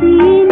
सीने